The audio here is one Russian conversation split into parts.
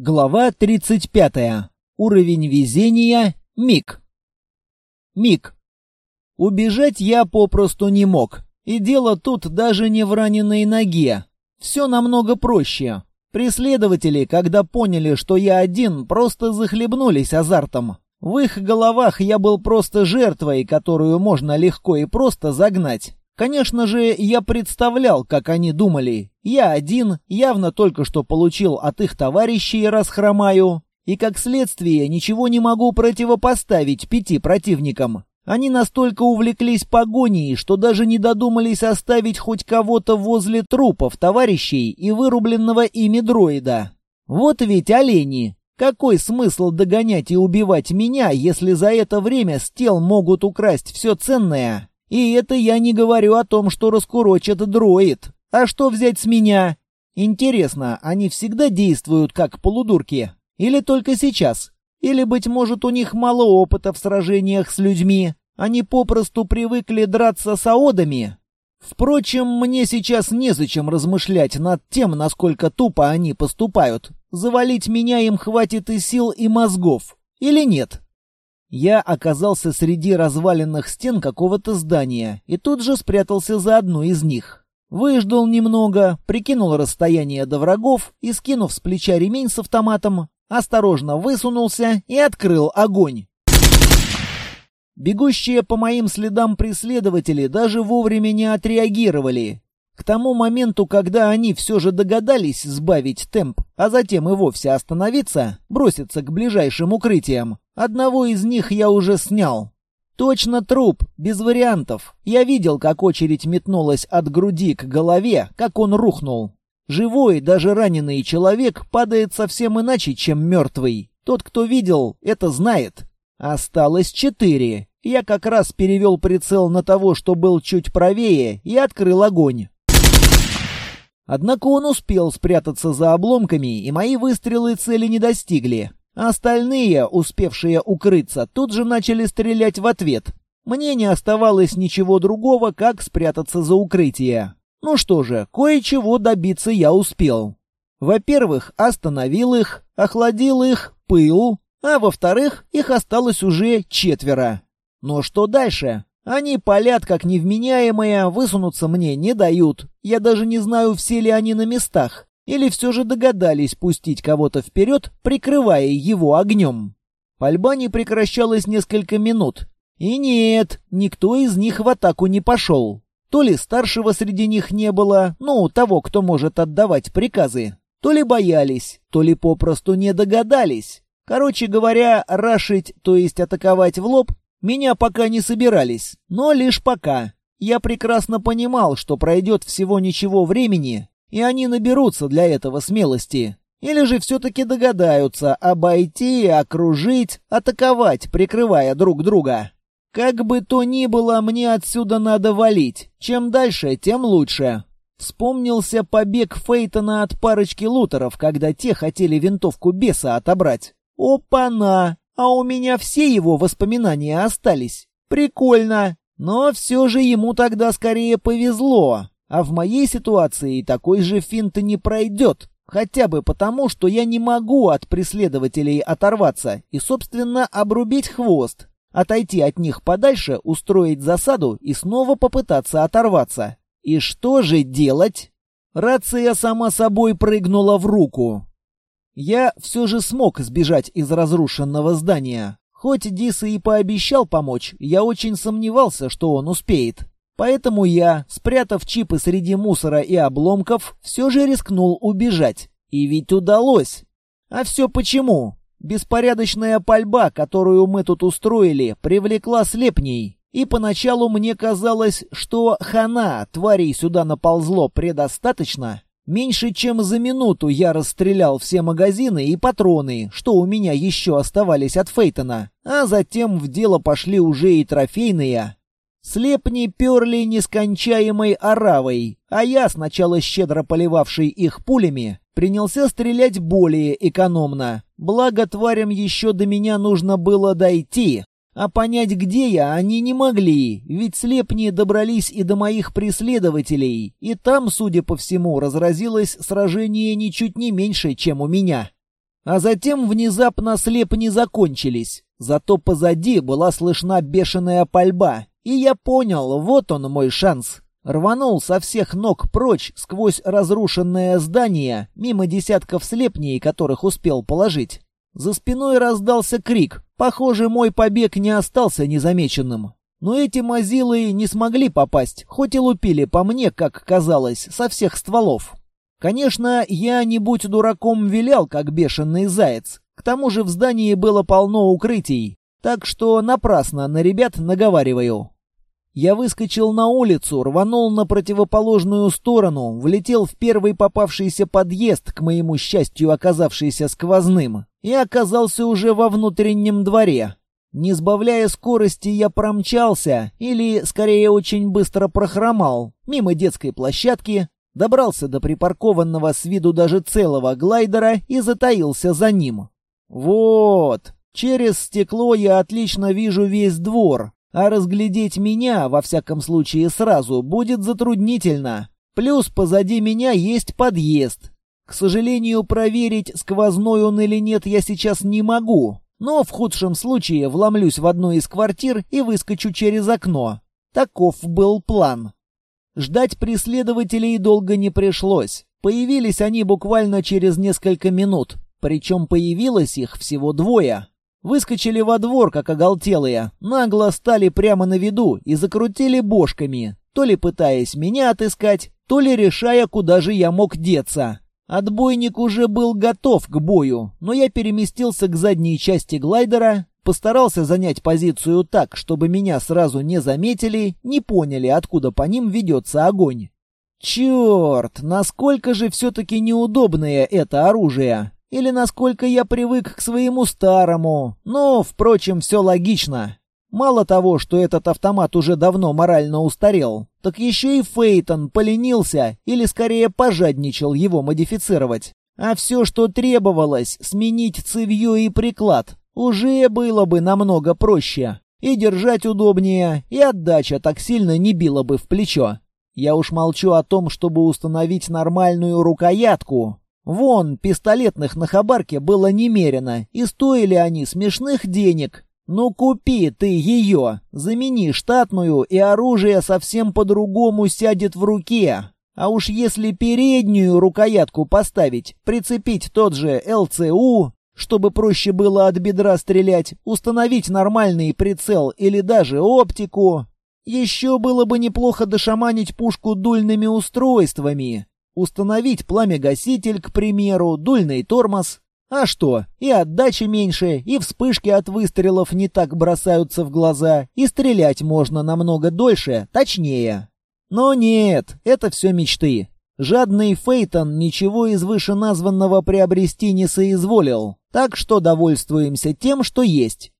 Глава 35. Уровень везения. Миг. Миг. Убежать я попросту не мог. И дело тут даже не в раненой ноге. Все намного проще. Преследователи, когда поняли, что я один, просто захлебнулись азартом. В их головах я был просто жертвой, которую можно легко и просто загнать. Конечно же, я представлял, как они думали. Я один, явно только что получил от их товарищей расхромаю, и как следствие ничего не могу противопоставить пяти противникам. Они настолько увлеклись погоней, что даже не додумались оставить хоть кого-то возле трупов товарищей и вырубленного ими дроида. Вот ведь олени. Какой смысл догонять и убивать меня, если за это время с тел могут украсть все ценное, и это я не говорю о том, что раскурочат дроид. А что взять с меня? Интересно, они всегда действуют как полудурки? Или только сейчас? Или, быть может, у них мало опыта в сражениях с людьми? Они попросту привыкли драться с аодами? Впрочем, мне сейчас незачем размышлять над тем, насколько тупо они поступают. Завалить меня им хватит и сил, и мозгов. Или нет? Я оказался среди разваленных стен какого-то здания и тут же спрятался за одну из них. Выждал немного, прикинул расстояние до врагов и, скинув с плеча ремень с автоматом, осторожно высунулся и открыл огонь. Бегущие по моим следам преследователи даже вовремя не отреагировали. К тому моменту, когда они все же догадались сбавить темп, а затем и вовсе остановиться, броситься к ближайшим укрытиям, одного из них я уже снял. Точно труп, без вариантов. Я видел, как очередь метнулась от груди к голове, как он рухнул. Живой, даже раненый человек падает совсем иначе, чем мертвый. Тот, кто видел, это знает. Осталось четыре. Я как раз перевел прицел на того, что был чуть правее, и открыл огонь. Однако он успел спрятаться за обломками, и мои выстрелы цели не достигли. Остальные, успевшие укрыться, тут же начали стрелять в ответ. Мне не оставалось ничего другого, как спрятаться за укрытие. Ну что же, кое-чего добиться я успел. Во-первых, остановил их, охладил их, пыл, а во-вторых, их осталось уже четверо. Но что дальше? Они палят как невменяемые, высунуться мне не дают. Я даже не знаю, все ли они на местах. Или все же догадались пустить кого-то вперед, прикрывая его огнем. Пальба не прекращалась несколько минут. И нет, никто из них в атаку не пошел. То ли старшего среди них не было, ну, того, кто может отдавать приказы, то ли боялись, то ли попросту не догадались. Короче говоря, рашить, то есть атаковать в лоб, меня пока не собирались, но лишь пока. Я прекрасно понимал, что пройдет всего ничего времени, и они наберутся для этого смелости. Или же все-таки догадаются обойти, окружить, атаковать, прикрывая друг друга. Как бы то ни было, мне отсюда надо валить. Чем дальше, тем лучше. Вспомнился побег Фейтона от парочки лутеров, когда те хотели винтовку беса отобрать. Опа-на! а у меня все его воспоминания остались. Прикольно. Но все же ему тогда скорее повезло. А в моей ситуации такой же финт не пройдет. Хотя бы потому, что я не могу от преследователей оторваться и, собственно, обрубить хвост. Отойти от них подальше, устроить засаду и снова попытаться оторваться. И что же делать? Рация сама собой прыгнула в руку. Я все же смог сбежать из разрушенного здания. Хоть Диса и пообещал помочь, я очень сомневался, что он успеет. Поэтому я, спрятав чипы среди мусора и обломков, все же рискнул убежать. И ведь удалось. А все почему? Беспорядочная пальба, которую мы тут устроили, привлекла слепней. И поначалу мне казалось, что хана тварей сюда наползло предостаточно, Меньше чем за минуту я расстрелял все магазины и патроны, что у меня еще оставались от Фейтона, а затем в дело пошли уже и трофейные. Слепни перли нескончаемой оравой, а я, сначала щедро поливавший их пулями, принялся стрелять более экономно. Благо тварям еще до меня нужно было дойти, а понять, где я, они не могли, ведь слепни добрались и до моих преследователей, и там, судя по всему, разразилось сражение ничуть не меньше, чем у меня. А затем внезапно слепни закончились. Зато позади была слышна бешеная пальба. И я понял, вот он мой шанс. Рванул со всех ног прочь сквозь разрушенное здание, мимо десятков слепней, которых успел положить. За спиной раздался крик. Похоже, мой побег не остался незамеченным. Но эти мазилы не смогли попасть, хоть и лупили по мне, как казалось, со всех стволов. Конечно, я, не будь дураком, вилял, как бешеный заяц. К тому же в здании было полно укрытий, так что напрасно на ребят наговариваю. Я выскочил на улицу, рванул на противоположную сторону, влетел в первый попавшийся подъезд, к моему счастью оказавшийся сквозным, и оказался уже во внутреннем дворе. Не сбавляя скорости, я промчался, или, скорее, очень быстро прохромал, мимо детской площадки, добрался до припаркованного с виду даже целого глайдера и затаился за ним. Вот, через стекло я отлично вижу весь двор, а разглядеть меня, во всяком случае сразу, будет затруднительно. Плюс позади меня есть подъезд. К сожалению, проверить, сквозной он или нет, я сейчас не могу. Но в худшем случае вломлюсь в одну из квартир и выскочу через окно. Таков был план. Ждать преследователей долго не пришлось. Появились они буквально через несколько минут. Причем появилось их всего двое. Выскочили во двор, как оголтелые, нагло стали прямо на виду и закрутили бошками, то ли пытаясь меня отыскать, то ли решая, куда же я мог деться. Отбойник уже был готов к бою, но я переместился к задней части глайдера, постарался занять позицию так, чтобы меня сразу не заметили, не поняли, откуда по ним ведется огонь. Черт, насколько же все-таки неудобное это оружие. Или насколько я привык к своему старому. Но, впрочем, все логично. Мало того, что этот автомат уже давно морально устарел, так еще и Фейтон поленился или скорее пожадничал его модифицировать. А все, что требовалось, сменить цевье и приклад, уже было бы намного проще. И держать удобнее, и отдача так сильно не била бы в плечо. Я уж молчу о том, чтобы установить нормальную рукоятку, Вон, пистолетных на хабарке было немерено, и стоили они смешных денег. Ну купи ты ее, замени штатную, и оружие совсем по-другому сядет в руке. А уж если переднюю рукоятку поставить, прицепить тот же ЛЦУ, чтобы проще было от бедра стрелять, установить нормальный прицел или даже оптику, еще было бы неплохо дошаманить пушку дульными устройствами. Установить пламя-гаситель, к примеру, дульный тормоз. А что, и отдачи меньше, и вспышки от выстрелов не так бросаются в глаза, и стрелять можно намного дольше, точнее. Но нет, это все мечты. Жадный Фейтон ничего из вышеназванного приобрести не соизволил, так что довольствуемся тем, что есть.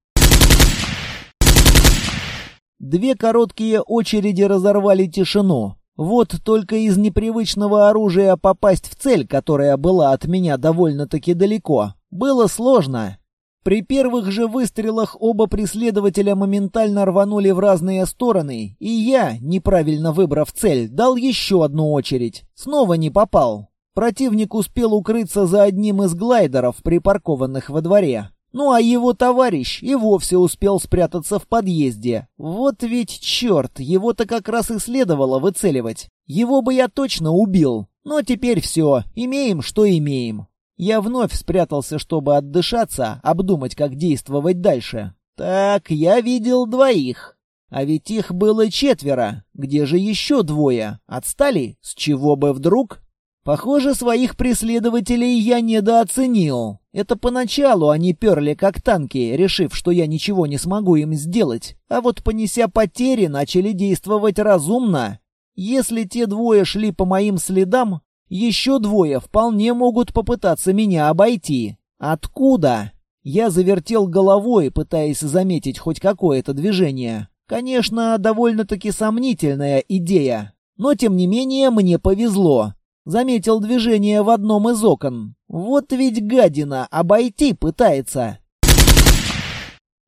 Две короткие очереди разорвали тишину, вот только из непривычного оружия попасть в цель, которая была от меня довольно-таки далеко, было сложно. При первых же выстрелах оба преследователя моментально рванули в разные стороны, и я, неправильно выбрав цель, дал еще одну очередь. Снова не попал. Противник успел укрыться за одним из глайдеров, припаркованных во дворе. Ну а его товарищ и вовсе успел спрятаться в подъезде. Вот ведь черт, его-то как раз и следовало выцеливать. Его бы я точно убил. Но теперь все, имеем, что имеем. Я вновь спрятался, чтобы отдышаться, обдумать, как действовать дальше. Так, я видел двоих. А ведь их было четверо. Где же еще двое? Отстали? С чего бы вдруг? Похоже, своих преследователей я недооценил. Это поначалу они перли как танки, решив, что я ничего не смогу им сделать. А вот понеся потери, начали действовать разумно. Если те двое шли по моим следам, еще двое вполне могут попытаться меня обойти. Откуда? Я завертел головой, пытаясь заметить хоть какое-то движение. Конечно, довольно-таки сомнительная идея. Но, тем не менее, мне повезло. Заметил движение в одном из окон. Вот ведь гадина, обойти пытается.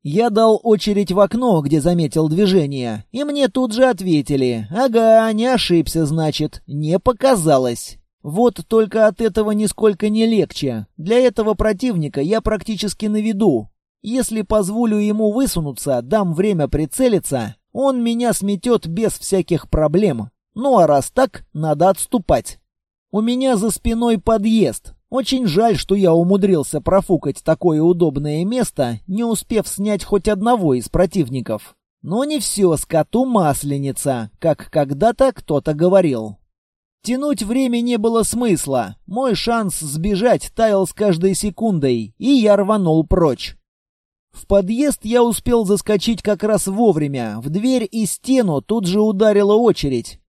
Я дал очередь в окно, где заметил движение, и мне тут же ответили. Ага, не ошибся, значит, не показалось. Вот только от этого нисколько не легче. Для этого противника я практически на виду. Если позволю ему высунуться, дам время прицелиться, он меня сметет без всяких проблем. Ну а раз так, надо отступать. У меня за спиной подъезд. Очень жаль, что я умудрился профукать такое удобное место, не успев снять хоть одного из противников. Но не все скоту масленица, как когда-то кто-то говорил. Тянуть время не было смысла. Мой шанс сбежать таял с каждой секундой, и я рванул прочь. В подъезд я успел заскочить как раз вовремя. В дверь и стену тут же ударила очередь.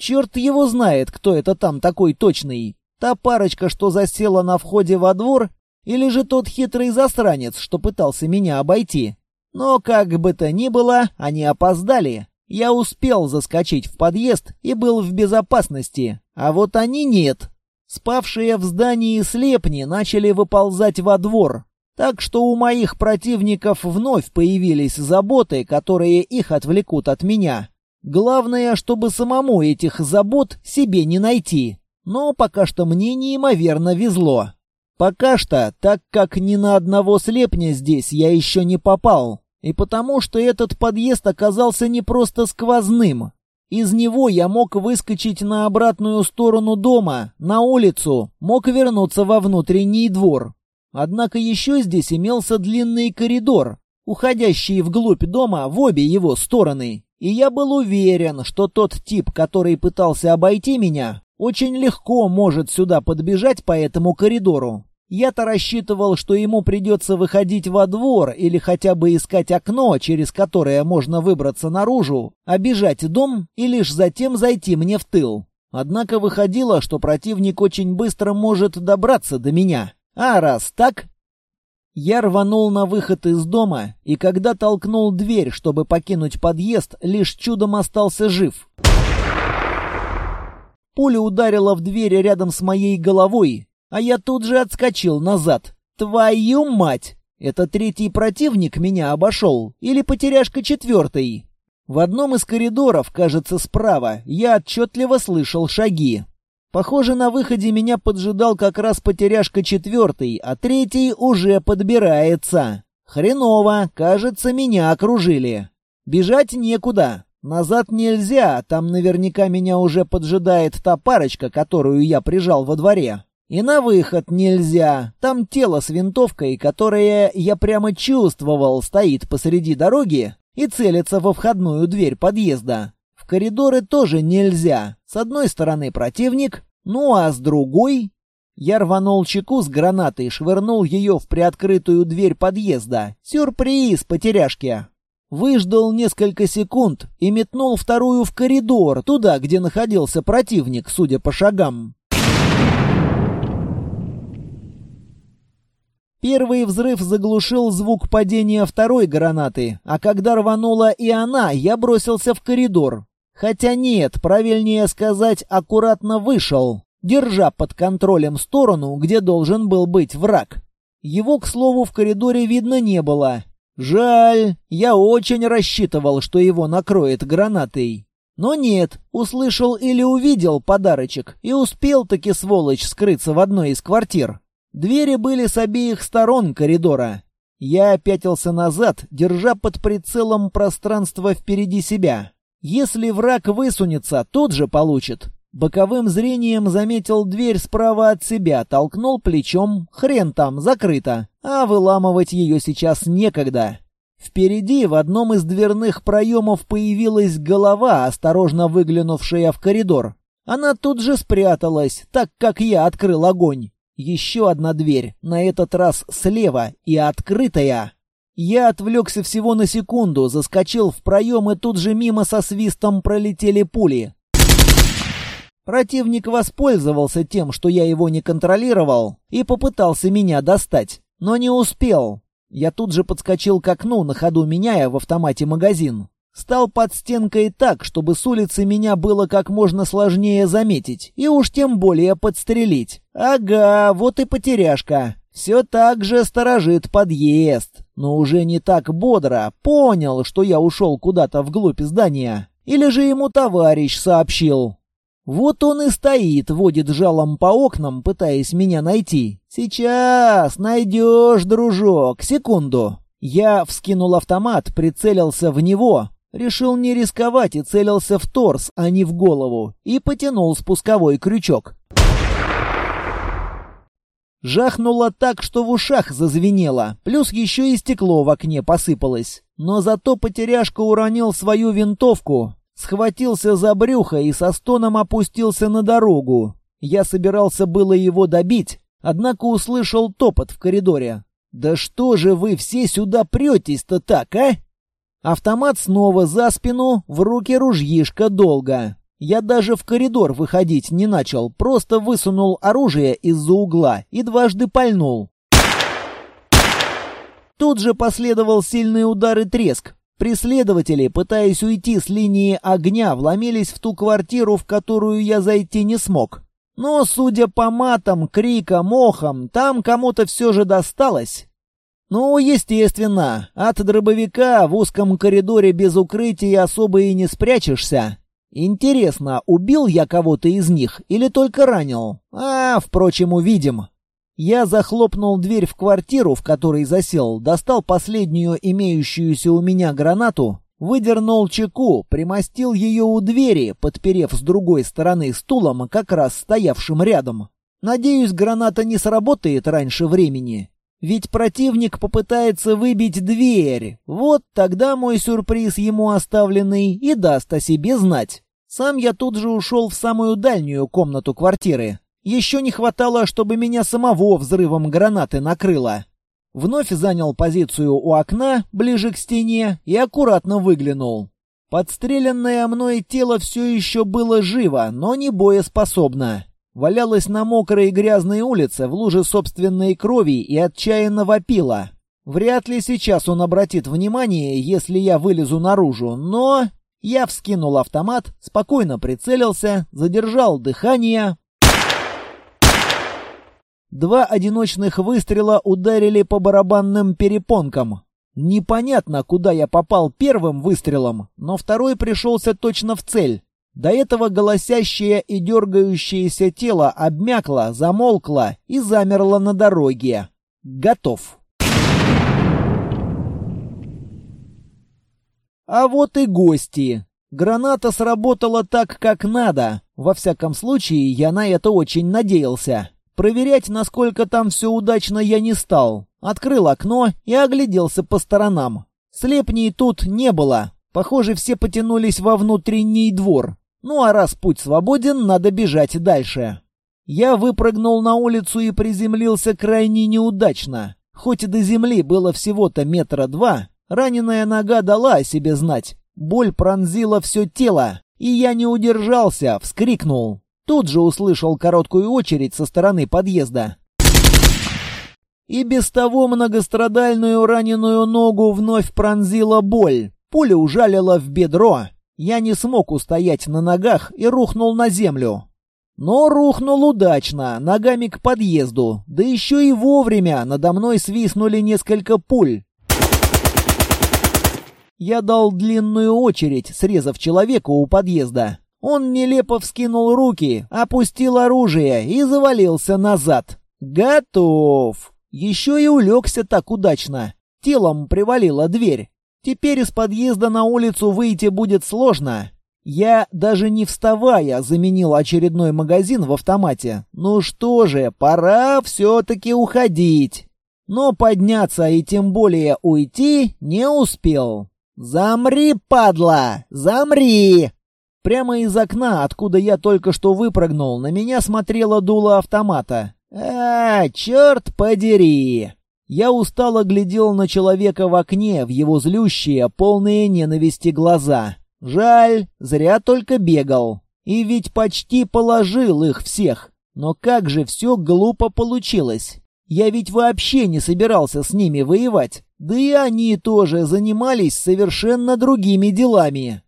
Черт его знает, кто это там такой точный. Та парочка, что засела на входе во двор, или же тот хитрый засранец, что пытался меня обойти. Но как бы то ни было, они опоздали. Я успел заскочить в подъезд и был в безопасности, а вот они нет. Спавшие в здании слепни начали выползать во двор, так что у моих противников вновь появились заботы, которые их отвлекут от меня. Главное, чтобы самому этих забот себе не найти. Но пока что мне неимоверно везло. Пока что, так как ни на одного слепня здесь я еще не попал. И потому что этот подъезд оказался не просто сквозным. Из него я мог выскочить на обратную сторону дома, на улицу, мог вернуться во внутренний двор. Однако еще здесь имелся длинный коридор, уходящий вглубь дома в обе его стороны. И я был уверен, что тот тип, который пытался обойти меня, очень легко может сюда подбежать по этому коридору. Я-то рассчитывал, что ему придется выходить во двор или хотя бы искать окно, через которое можно выбраться наружу, обижать дом и лишь затем зайти мне в тыл. Однако выходило, что противник очень быстро может добраться до меня. А раз так... Я рванул на выход из дома, и когда толкнул дверь, чтобы покинуть подъезд, лишь чудом остался жив. Пуля ударила в дверь рядом с моей головой, а я тут же отскочил назад. Твою мать! Это третий противник меня обошел, или потеряшка четвертый? В одном из коридоров, кажется, справа, я отчетливо слышал шаги. Похоже, на выходе меня поджидал как раз потеряшка четвертый, а третий уже подбирается. Хреново, кажется, меня окружили. Бежать некуда. Назад нельзя, там наверняка меня уже поджидает та парочка, которую я прижал во дворе. И на выход нельзя. Там тело с винтовкой, которое я прямо чувствовал, стоит посреди дороги и целится во входную дверь подъезда. Коридоры тоже нельзя. С одной стороны противник, ну а с другой... Я рванул чеку с гранатой и швырнул ее в приоткрытую дверь подъезда. Сюрприз, потеряшки. Выждал несколько секунд и метнул вторую в коридор, туда, где находился противник, судя по шагам. Первый взрыв заглушил звук падения второй гранаты, а когда рванула и она, я бросился в коридор. Хотя нет, правильнее сказать, аккуратно вышел, держа под контролем сторону, где должен был быть враг. Его, к слову, в коридоре видно не было. Жаль, я очень рассчитывал, что его накроет гранатой. Но нет, услышал или увидел подарочек и успел таки сволочь скрыться в одной из квартир. Двери были с обеих сторон коридора. Я опятился назад, держа под прицелом пространство впереди себя. Если враг высунется, тот же получит. Боковым зрением заметил дверь справа от себя, толкнул плечом, хрен там, закрыто, а выламывать ее сейчас некогда. Впереди в одном из дверных проемов появилась голова, осторожно выглянувшая в коридор. Она тут же спряталась, так как я открыл огонь. Еще одна дверь, на этот раз слева и открытая. Я отвлекся всего на секунду, заскочил в проем и тут же мимо со свистом пролетели пули. Противник воспользовался тем, что я его не контролировал, и попытался меня достать, но не успел. Я тут же подскочил к окну, на ходу меняя в автомате магазин. Стал под стенкой так, чтобы с улицы меня было как можно сложнее заметить, и уж тем более подстрелить. Ага, вот и потеряшка. Все так же сторожит подъезд, но уже не так бодро. Понял, что я ушел куда-то вглубь здания. Или же ему товарищ сообщил. Вот он и стоит, водит жалом по окнам, пытаясь меня найти. Сейчас найдешь, дружок, секунду. Я вскинул автомат, прицелился в него, решил не рисковать и целился в торс, а не в голову, и потянул спусковой крючок. Жахнуло так, что в ушах зазвенело, плюс еще и стекло в окне посыпалось. Но зато потеряшка уронил свою винтовку, схватился за брюхо и со стоном опустился на дорогу. Я собирался было его добить, однако услышал топот в коридоре. «Да что же вы все сюда претесь-то так, а?» Автомат снова за спину, в руки ружьишко долго. Я даже в коридор выходить не начал, просто высунул оружие из-за угла и дважды пальнул. Тут же последовал сильный удар и треск. Преследователи, пытаясь уйти с линии огня, вломились в ту квартиру, в которую я зайти не смог. Но, судя по матам, крикам, охам, там кому-то все же досталось. Ну, естественно, от дробовика в узком коридоре без укрытия особо и не спрячешься. Интересно, убил я кого-то из них или только ранил? А, впрочем, увидим. Я захлопнул дверь в квартиру, в которой засел, достал последнюю имеющуюся у меня гранату, выдернул чеку, примостил ее у двери, подперев с другой стороны стулом, как раз стоявшим рядом. Надеюсь, граната не сработает раньше времени. Ведь противник попытается выбить дверь. Вот тогда мой сюрприз ему оставленный и даст о себе знать. Сам я тут же ушел в самую дальнюю комнату квартиры. Еще не хватало, чтобы меня самого взрывом гранаты накрыло. Вновь занял позицию у окна, ближе к стене, и аккуратно выглянул. Подстреленное мной тело все еще было живо, но не боеспособно. Валялось на мокрой и грязной улице в луже собственной крови и отчаянно вопило. Вряд ли сейчас он обратит внимание, если я вылезу наружу, но... Я вскинул автомат, спокойно прицелился, задержал дыхание. Два одиночных выстрела ударили по барабанным перепонкам. Непонятно, куда я попал первым выстрелом, но второй пришелся точно в цель. До этого голосящее и дергающееся тело обмякло, замолкло и замерло на дороге. Готов. А вот и гости. Граната сработала так, как надо. Во всяком случае, я на это очень надеялся. Проверять, насколько там все удачно, я не стал. Открыл окно и огляделся по сторонам. Слепней тут не было. Похоже, все потянулись во внутренний двор. Ну а раз путь свободен, надо бежать дальше. Я выпрыгнул на улицу и приземлился крайне неудачно. Хоть и до земли было всего-то метра два, Раненая нога дала о себе знать. Боль пронзила все тело, и я не удержался, вскрикнул. Тут же услышал короткую очередь со стороны подъезда. И без того многострадальную раненую ногу вновь пронзила боль. Пуля ужалила в бедро. Я не смог устоять на ногах и рухнул на землю. Но рухнул удачно, ногами к подъезду. Да еще и вовремя надо мной свистнули несколько пуль. Я дал длинную очередь, срезав человека у подъезда. Он нелепо вскинул руки, опустил оружие и завалился назад. Готов. Еще и улегся так удачно. Телом привалила дверь. Теперь из подъезда на улицу выйти будет сложно. Я, даже не вставая, заменил очередной магазин в автомате. Ну что же, пора все-таки уходить. Но подняться и тем более уйти не успел. «Замри, падла! Замри!» Прямо из окна, откуда я только что выпрыгнул, на меня смотрело дуло автомата. «А, черт подери!» Я устало глядел на человека в окне, в его злющие, полные ненависти глаза. Жаль, зря только бегал. И ведь почти положил их всех. Но как же все глупо получилось. Я ведь вообще не собирался с ними воевать. Да и они тоже занимались совершенно другими делами.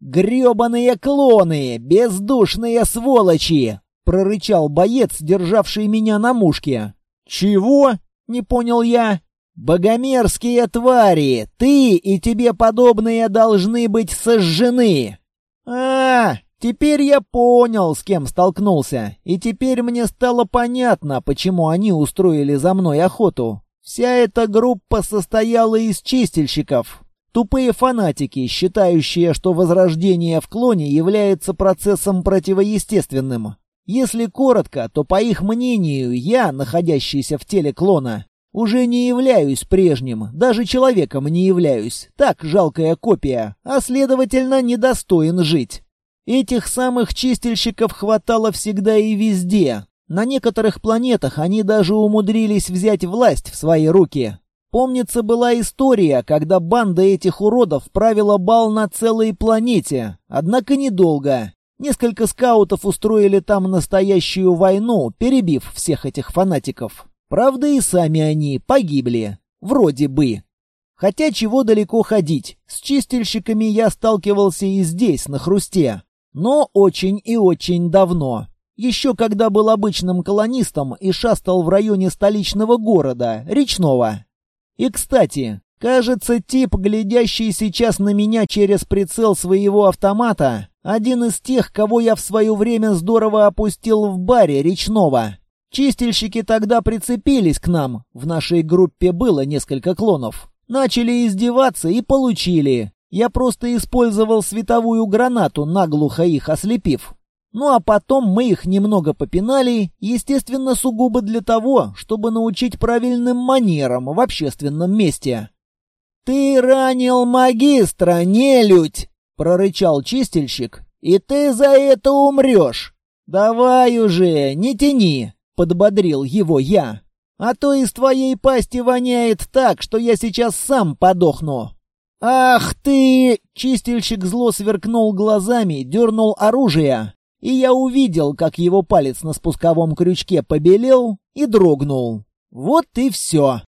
«Гребаные клоны! Бездушные сволочи!» — прорычал боец, державший меня на мушке. «Чего?» — не понял я. «Богомерзкие твари! Ты и тебе подобные должны быть сожжены!» «А, Теперь я понял, с кем столкнулся, и теперь мне стало понятно, почему они устроили за мной охоту. Вся эта группа состояла из чистильщиков. Тупые фанатики, считающие, что возрождение в клоне является процессом противоестественным. Если коротко, то по их мнению, я, находящийся в теле клона, уже не являюсь прежним, даже человеком не являюсь. Так, жалкая копия, а следовательно, недостоин жить. Этих самых чистильщиков хватало всегда и везде. На некоторых планетах они даже умудрились взять власть в свои руки. Помнится, была история, когда банда этих уродов правила бал на целой планете. Однако недолго. Несколько скаутов устроили там настоящую войну, перебив всех этих фанатиков. Правда, и сами они погибли. Вроде бы. Хотя чего далеко ходить. С чистильщиками я сталкивался и здесь, на хрусте. Но очень и очень давно. Еще когда был обычным колонистом и шастал в районе столичного города, речного. И, кстати, кажется, тип, глядящий сейчас на меня через прицел своего автомата, один из тех, кого я в свое время здорово опустил в баре речного. Чистильщики тогда прицепились к нам, в нашей группе было несколько клонов. Начали издеваться и получили. Я просто использовал световую гранату, наглухо их ослепив. Ну а потом мы их немного попинали, естественно, сугубо для того, чтобы научить правильным манерам в общественном месте. «Ты ранил магистра, нелюдь!» — прорычал чистильщик. «И ты за это умрешь! Давай уже, не тяни!» — подбодрил его я. «А то из твоей пасти воняет так, что я сейчас сам подохну!» «Ах ты!» — чистильщик зло сверкнул глазами, дернул оружие. И я увидел, как его палец на спусковом крючке побелел и дрогнул. Вот и все.